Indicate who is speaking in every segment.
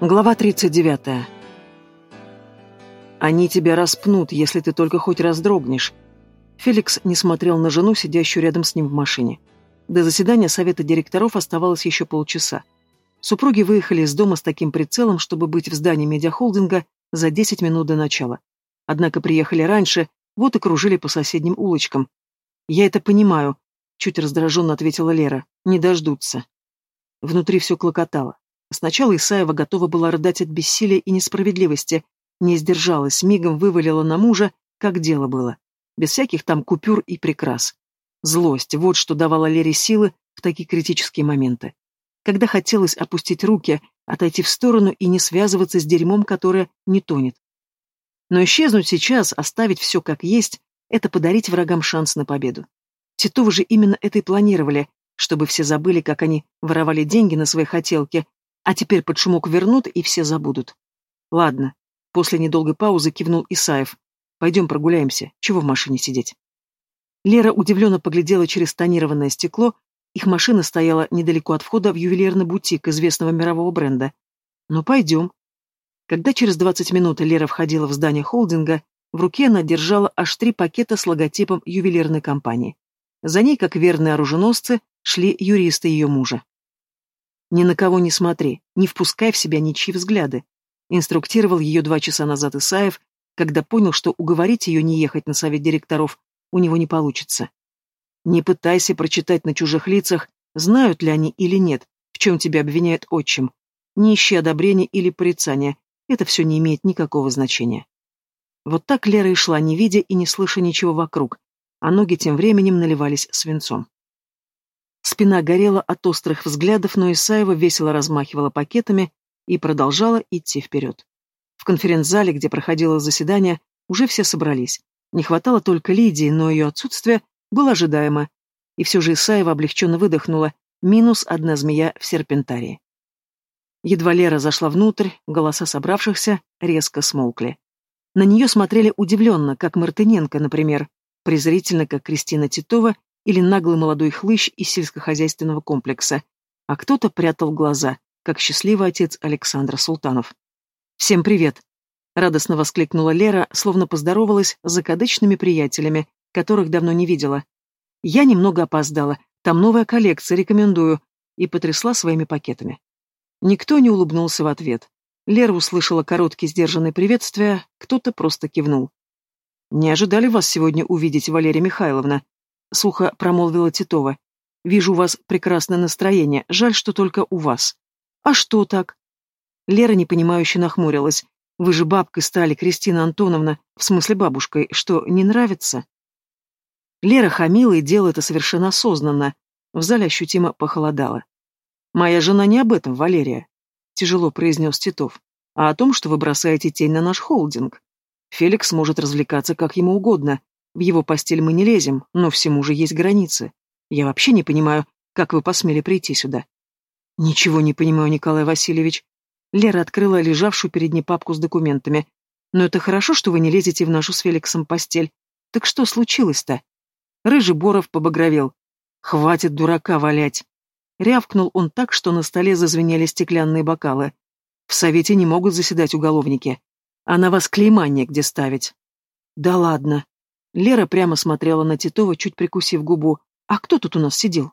Speaker 1: Глава 39. Они тебя распнут, если ты только хоть раз дрогнешь. Феликс не смотрел на жену, сидящую рядом с ним в машине. До заседания совета директоров оставалось еще полчаса. Супруги выехали из дома с таким прицелом, чтобы быть в здании медиахолдинга за 10 минут до начала. Однако приехали раньше, вот и кружили по соседним улочкам. «Я это понимаю», — чуть раздраженно ответила Лера. «Не дождутся». Внутри все клокотало. Сначала Исаева готова была рыдать от бессилия и несправедливости, не сдержалась, мигом вывалила на мужа, как дело было. Без всяких там купюр и прикрас. Злость — вот что давала Лере силы в такие критические моменты. Когда хотелось опустить руки, отойти в сторону и не связываться с дерьмом, которое не тонет. Но исчезнуть сейчас, оставить все как есть, это подарить врагам шанс на победу. Титовы же именно это и планировали, чтобы все забыли, как они воровали деньги на свои хотелки, а теперь под шумок вернут, и все забудут. Ладно. После недолгой паузы кивнул Исаев. Пойдем прогуляемся. Чего в машине сидеть? Лера удивленно поглядела через тонированное стекло. Их машина стояла недалеко от входа в ювелирный бутик известного мирового бренда. Ну, пойдем. Когда через 20 минут Лера входила в здание холдинга, в руке она держала аж три пакета с логотипом ювелирной компании. За ней, как верные оруженосцы, шли юристы ее мужа. Ни на кого не смотри, не впускай в себя ничьи взгляды. Инструктировал ее два часа назад Исаев, когда понял, что уговорить ее не ехать на совет директоров у него не получится. Не пытайся прочитать на чужих лицах, знают ли они или нет, в чем тебя обвиняет отчим. Не ищи одобрения или порицания, это все не имеет никакого значения. Вот так Лера и шла, не видя и не слыша ничего вокруг, а ноги тем временем наливались свинцом. Спина горела от острых взглядов, но Исаева весело размахивала пакетами и продолжала идти вперед. В конференц-зале, где проходило заседание, уже все собрались. Не хватало только Лидии, но ее отсутствие было ожидаемо. И все же Исаева облегченно выдохнула. Минус одна змея в серпентарии. Едва Лера зашла внутрь, голоса собравшихся резко смолкли. На нее смотрели удивленно, как Мартыненко, например, презрительно, как Кристина Титова или наглый молодой хлыщ из сельскохозяйственного комплекса, а кто-то прятал глаза, как счастливый отец Александра Султанов. «Всем привет!» — радостно воскликнула Лера, словно поздоровалась с закадычными приятелями, которых давно не видела. «Я немного опоздала, там новая коллекция, рекомендую», и потрясла своими пакетами. Никто не улыбнулся в ответ. Лера услышала короткие сдержанные приветствия, кто-то просто кивнул. «Не ожидали вас сегодня увидеть, Валерия Михайловна», — сухо промолвила Титова. «Вижу у вас прекрасное настроение, жаль, что только у вас». «А что так?» Лера непонимающе нахмурилась. «Вы же бабкой стали, Кристина Антоновна, в смысле бабушкой, что, не нравится?» Лера хамила и делала это совершенно осознанно. В зале ощутимо похолодало. «Моя жена не об этом, Валерия», — тяжело произнес Титов, «а о том, что вы бросаете тень на наш холдинг. Феликс может развлекаться как ему угодно, в его постель мы не лезем, но всему же есть границы. Я вообще не понимаю, как вы посмели прийти сюда. Ничего не понимаю, Николай Васильевич. Лера открыла лежавшую перед ней папку с документами. Но это хорошо, что вы не лезете в нашу с Феликсом постель. Так что случилось-то? Рыжий Боров побагровел. Хватит дурака валять. Рявкнул он так, что на столе зазвенели стеклянные бокалы. В совете не могут заседать уголовники. А на вас клейма негде ставить. Да ладно. Лера прямо смотрела на Титова, чуть прикусив губу. «А кто тут у нас сидел?»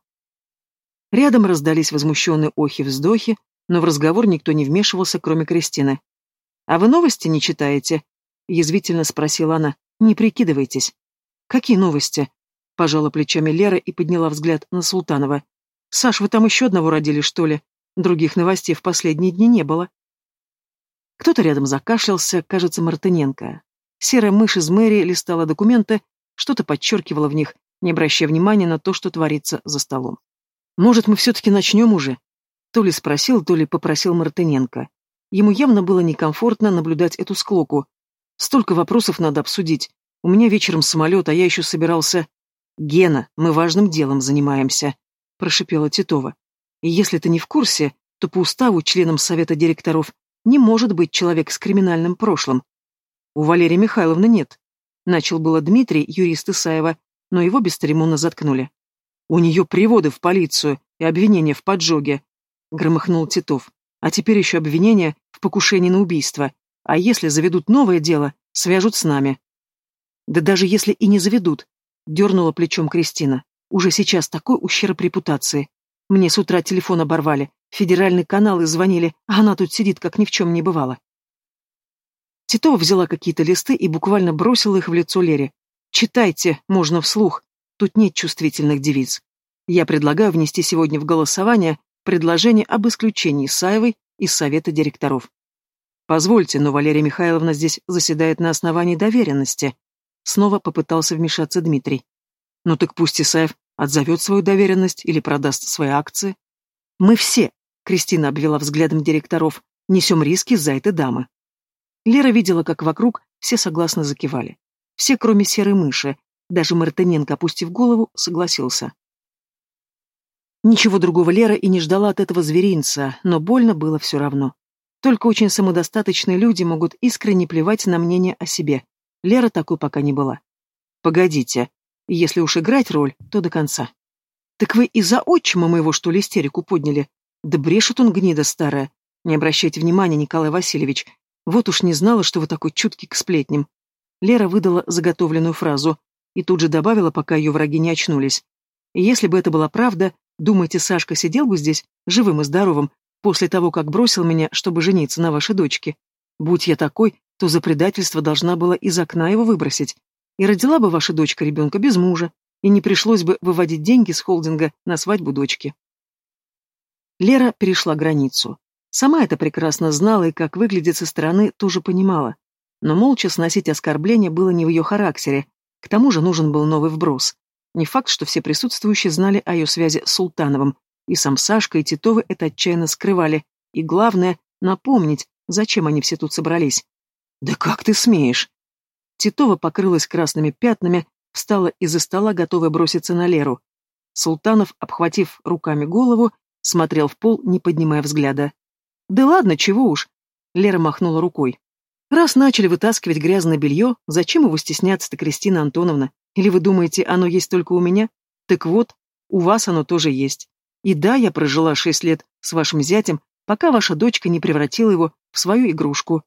Speaker 1: Рядом раздались возмущенные охи-вздохи, но в разговор никто не вмешивался, кроме Кристины. «А вы новости не читаете?» — язвительно спросила она. «Не прикидывайтесь». «Какие новости?» — пожала плечами Лера и подняла взгляд на Султанова. «Саш, вы там еще одного родили, что ли? Других новостей в последние дни не было». Кто-то рядом закашлялся, кажется, Мартыненко. Серая мышь из мэрии листала документы, что-то подчеркивала в них, не обращая внимания на то, что творится за столом. «Может, мы все-таки начнем уже?» То ли спросил, то ли попросил Мартыненко. Ему явно было некомфортно наблюдать эту склоку. «Столько вопросов надо обсудить. У меня вечером самолет, а я еще собирался...» «Гена, мы важным делом занимаемся», — прошипела Титова. «И если ты не в курсе, то по уставу членом совета директоров не может быть человек с криминальным прошлым. У Валерии Михайловны нет. Начал было Дмитрий, юрист Исаева, но его бесцеремонно заткнули. У нее приводы в полицию и обвинения в поджоге, громыхнул Титов. А теперь еще обвинение в покушении на убийство. А если заведут новое дело, свяжут с нами. Да даже если и не заведут, дернула плечом Кристина. Уже сейчас такой ущерб репутации. Мне с утра телефон оборвали, федеральные каналы звонили, а она тут сидит, как ни в чем не бывало. Титова взяла какие-то листы и буквально бросила их в лицо Лере. «Читайте, можно вслух. Тут нет чувствительных девиц. Я предлагаю внести сегодня в голосование предложение об исключении Саевой из Совета директоров. Позвольте, но Валерия Михайловна здесь заседает на основании доверенности. Снова попытался вмешаться Дмитрий. Ну так пусть Исаев отзовет свою доверенность или продаст свои акции. Мы все, Кристина обвела взглядом директоров, несем риски за этой дамы. Лера видела, как вокруг все согласно закивали. Все, кроме серой мыши. Даже Мартыненко, опустив голову, согласился. Ничего другого Лера и не ждала от этого зверинца, но больно было все равно. Только очень самодостаточные люди могут искренне плевать на мнение о себе. Лера такой пока не была. Погодите, если уж играть роль, то до конца. Так вы из-за отчима моего, что ли, истерику подняли? Да брешет он, гнида старая. Не обращайте внимания, Николай Васильевич, вот уж не знала, что вы такой чуткий к сплетням. Лера выдала заготовленную фразу и тут же добавила, пока ее враги не очнулись. Если бы это была правда, думаете, Сашка сидел бы здесь, живым и здоровым, после того, как бросил меня, чтобы жениться на вашей дочке? Будь я такой, то за предательство должна была из окна его выбросить. И родила бы ваша дочка ребенка без мужа, и не пришлось бы выводить деньги с холдинга на свадьбу дочки. Лера перешла границу. Сама это прекрасно знала и как выглядит со стороны тоже понимала. Но молча сносить оскорбления было не в ее характере, к тому же нужен был новый вброс. Не факт, что все присутствующие знали о ее связи с Султановым, и сам Сашка и Титовы это отчаянно скрывали, и главное — напомнить, зачем они все тут собрались. «Да как ты смеешь?» Титова покрылась красными пятнами, встала из-за стола, готовая броситься на Леру. Султанов, обхватив руками голову, смотрел в пол, не поднимая взгляда. «Да ладно, чего уж!» Лера махнула рукой. «Раз начали вытаскивать грязное белье, зачем его стесняться-то, Кристина Антоновна? Или вы думаете, оно есть только у меня? Так вот, у вас оно тоже есть. И да, я прожила шесть лет с вашим зятем, пока ваша дочка не превратила его в свою игрушку».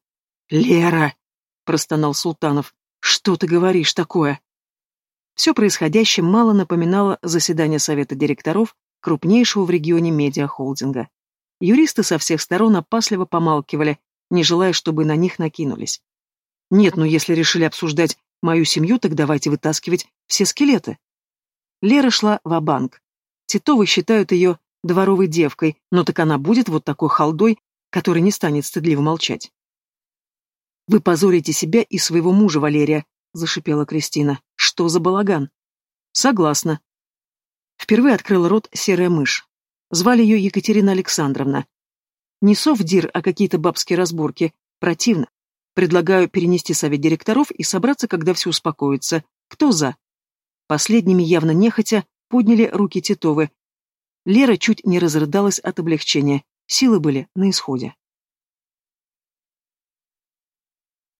Speaker 1: «Лера!» — простонал Султанов. «Что ты говоришь такое?» Все происходящее мало напоминало заседание совета директоров крупнейшего в регионе медиахолдинга. Юристы со всех сторон опасливо помалкивали, не желая, чтобы на них накинулись. Нет, ну если решили обсуждать мою семью, так давайте вытаскивать все скелеты. Лера шла в банк Титовы считают ее дворовой девкой, но так она будет вот такой халдой, который не станет стыдливо молчать. «Вы позорите себя и своего мужа, Валерия», — зашипела Кристина. «Что за балаган?» «Согласна». Впервые открыла рот серая мышь. Звали ее Екатерина Александровна. Не совдир, а какие-то бабские разборки. Противно. Предлагаю перенести совет директоров и собраться, когда все успокоится. Кто за? Последними, явно нехотя, подняли руки Титовы. Лера чуть не разрыдалась от облегчения. Силы были на исходе.